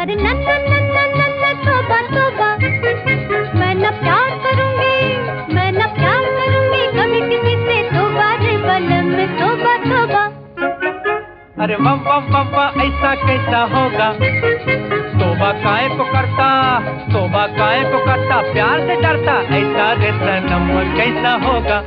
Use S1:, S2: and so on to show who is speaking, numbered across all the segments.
S1: अरे नन्ना नन्ना नन्ना तोबा तोबा। मैं न प्यार करूँगी, मैं न प्यार करूँगी, कभी किसी से तोबा रे बलम तोबा तोबा।
S2: अरे वाह वाह ऐसा कैसा होगा? तोबा काय को करता? तोबा काय को करता? प्यार से डरता, ऐसा रे सनम कैसा होगा?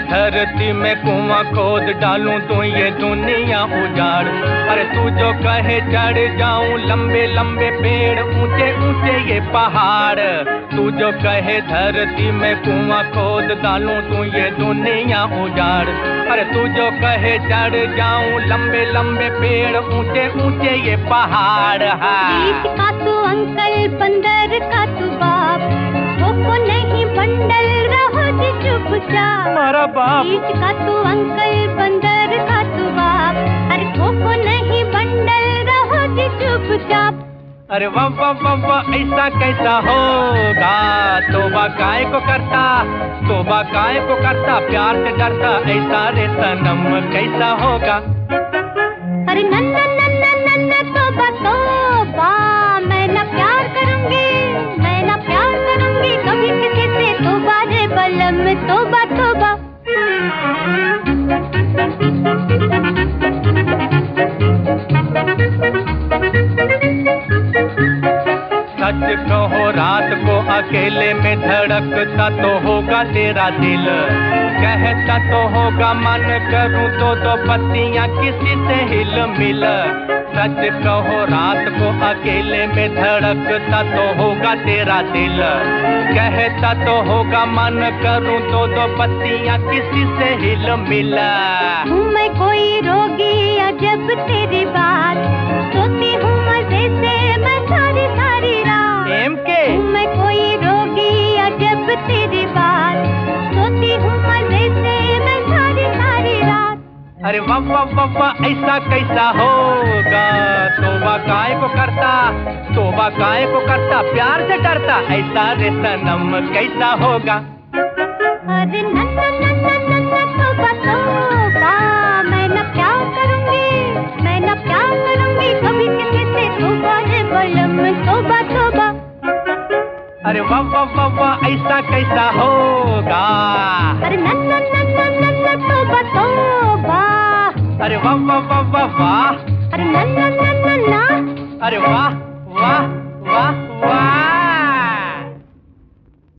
S2: धरती में कुआँ खोद डालूं तो ये दुनिया उजाड़। अरे तू जो कहे चढ़ जाऊँ, लंबे लंबे पेड़, ऊँचे ऊँचे ये पहाड़। तू जो कहे धरती में कुआँ खोद डालूं तो ये दुनिया उजाड़। अरे तू जो कहे चढ़ जाऊँ, लंबे लंबे पेड़, ऊँचे ऊँचे ये पहाड़।
S1: बीच
S2: है हमारा बाप।
S1: बीच का तू अंकल बंदर का तू बाप। अरे को नहीं बंडल रहो जी चुपचाप।
S2: अरे वाह वाह वाह वाह ऐसा कैसा होगा? तोबा काय को करता? तोबा काय को करता? प्यार से डरता ऐसा रे सनम कैसा होगा?
S1: अरे नन्ना
S2: सच कहो, रात को अकेले में धड़कता तो होगा तेरा दिल। कहता तो होगा, मन करूँ तो दो पत्तियाँ किसी से हिल मिल। सच कहो, रात को अकेले में धड़कता तो होगा तेरा दिल। कहता तो होगा, मन करूँ तो दो पत्तियाँ किसी से हिल मिल।
S1: मैं कोई रोगी
S2: अरे वाह वाह वाह वाह ऐसा कैसा होगा तोबा काय को करता तोबा काय को करता प्यार से डरता ऐसा रे सनम कैसा होगा
S1: अरे नन्ना नन्ना नन्ना तोबा तोबा मैं न प्यार करूँगी मैं न प्यार करूँगी कभी किसी से तोबा रे बलम तोबा तोबा
S2: अरे वाह वाह वाह वाह ऐसा कैसा होगा
S1: अरे नन्ना नन्ना नन्ना
S2: वाह वाह वाह वाह वाह
S1: अरे नन्ना नन्ना ना
S2: अरे वाह